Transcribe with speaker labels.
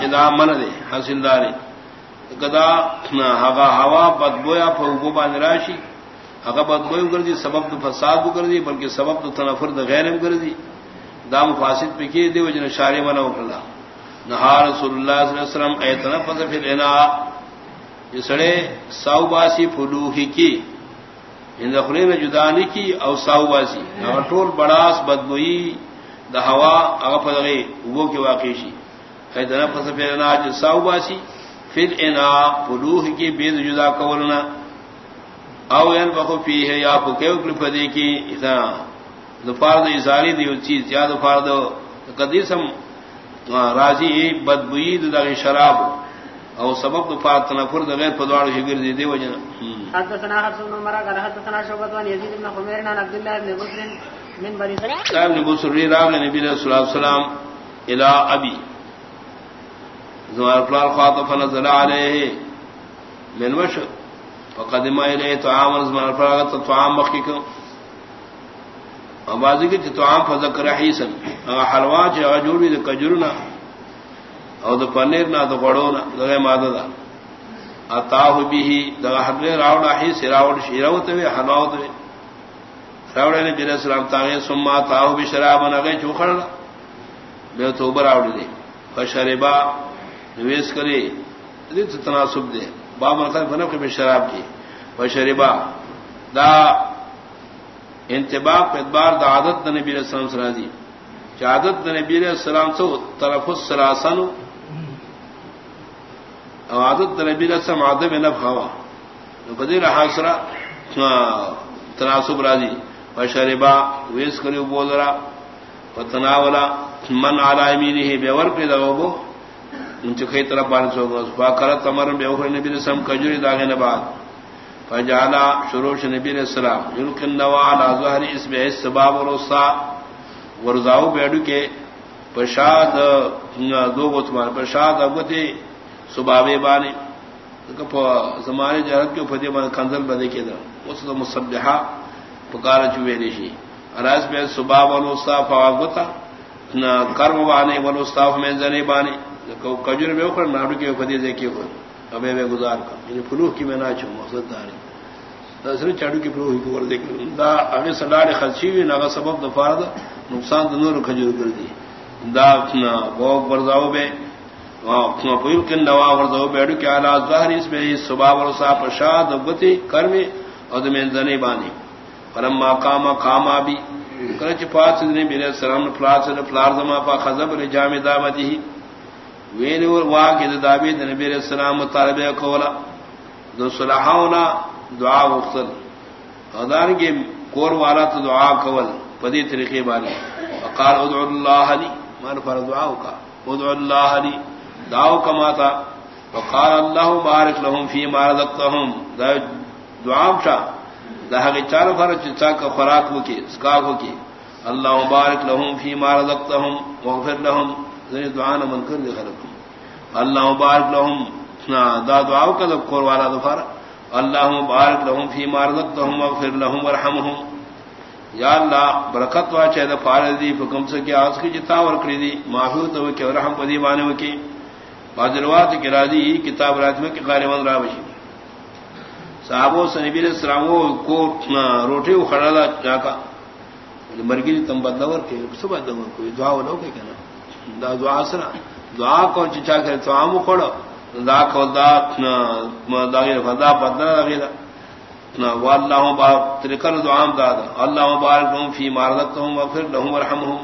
Speaker 1: جدا من دے حاصل دارے گدا ہگا ہوا بدبویا فوگو بان راشی ہگا بدبوئم کر دی سبب تو فساد کر دی بلکہ سبب تو تنفر غیرم کر دی دام فاسد پہ کی دی وجن شارے منا اکڑا نہا رسول اللہ صلی اللہ علیہ وسلم اے تنفس فی الانا یہ سڑے ساو باسی فلوحی کی ان دخلے میں جدانی کی او ساو باسی. ٹول بڑاس بدبوئی دا ہوا اگا پدغے وہ کے واقعی شی فیدنا فسفیرنا جساو باسی فی انا فلوح کی بید جدا کولنا۔ او فی ہے یا پکیو کلی پدی کی دفار ازاری دی چیز یا دفار قدیسم راضی بدبوئی دا شراب او سبب دفار تنفر دا غیر پدوار شگر دی دی وجنا
Speaker 2: حدثنا حفظ بن عمر قال حدثنا شعبة عن يزيد بن خمير عن عبد الله بن بسر من بني
Speaker 1: سلام ابن بسر راغ نبی صلی اللہ علیہ وسلم الى ابی۔ زوار فلال خاطف نزل عليه من وش فقدم اليه طعام زمان فراغت طعام مخيك وبعضی کی طعام فذکر فذكر حيسا حلوا چ جوڑی د کجرنا او د پنیر نہ د غړونا دغه ماده ده. اتاه به، دغه حد راوړه هي سراوړ شیراوت وی حلاوت وی راوړه نے جن سلام تاغه ثم اتاه بشراب نغه چوخړ به توبر راوړي دي. فشربا نویس کرے تناسب دے باب مطلب فنف کے شراب کی وہ شریبا دا انتباق ادبار دا عادت نبی علیہ السلام سرازی عادت نبی علیہ السلام سے طرف السراسن عادت نبی علیہ السلام عادت نب ہوا بدیر حاصرا تناسب راضی و شریبا ویس کرے بول رہا و تناولا. من عالمی نہیں بے ور پہ دگو ان چکھئی طرف بان سو گا فاکرت امر بے اوہر نبی رسم کجوری داغے نباد فجعلا شروش نبی علیہ السلام. یلقن نوا علا ظہر اس بے سباب ورسا ورزاو بیڑو کے پشاد دو گتمان پشاد اگتی سبابے بانے. زمانے جہد کے فتح من کنزل بدے کے در اس تو مصبحہ پکارا چوے نشی اراز بے سباب ورسا فاگتا کرم بانے ورسا میں زنے بانے. کجور میں اوپر ناڈو کے فدی دیکھیے ہو ابے میں گزار کا یعنی فلوح کی میں نہ چھو مقصد داری دوسرے چاڑو کی فلوح کی ور دیکھ دا اگے سلاڑ خرچی ہوئی، نہ سبب دفار دا نقصان دنور کھجور کر دی۔ دا اپنا وہ برزاؤ بے پویل کے نوا ورزاؤ بیڑو کے اعلیٰ ظاہر اس میں صبح ورسا پرشاد ابتی کرمی اور میں زنی بانی۔ پرم ماں کاما بھی کرچ پاس نے میرے سلام فلار سے فلار زما پا خزب جامع دامتی ہی ویل واقع دابی نبی علیہ السلام مطالب کولا دو صلاحونا دعا وختل. ادار کے کور والا تو دعا کول پدی طریقے بانی وقال ادعو اللہ علی مان پر دعاو کا ادعو اللہ علی دعاو کما تھا وقال اللہ بارک لهم فی ما رزقتهم. دعا شا دا ہگے چار فر چا کا خوراک ہو کے اسکا ہو کے اللہ مبارک لهم فی ما رزقتهم. واغفر لهم. یعنی دعانا من کر دے خلق اللہ مبارک لهم دا دعاو کا کور والا دفار اللہ مبارک لهم فی مارزقتهم واغفر لهم وارحمهم یا اللہ، برکت وا چے دا فار دی حکم سے کہ اس کی جتا ور کری دی۔ معفو تو کہ رحم پدی بانے وکی باجروات کی راضی کتاب راج میں کہ غارمن راوشی صحابو سنبی علیہ السلام کو روٹی اخڑا جا کا۔ مرگی تم بدور کے صبح دور کوئی دعا ولو کہ کہنا۔ دا دعا سرا دعا کو چچا کرے تو عام کھڑو دا کو دا دا غیر فدا بدل غیر نا والله با ترکر دعا دا اللہ مبارک لهم فی مارزقتهم وغفر لهم وارحمهم.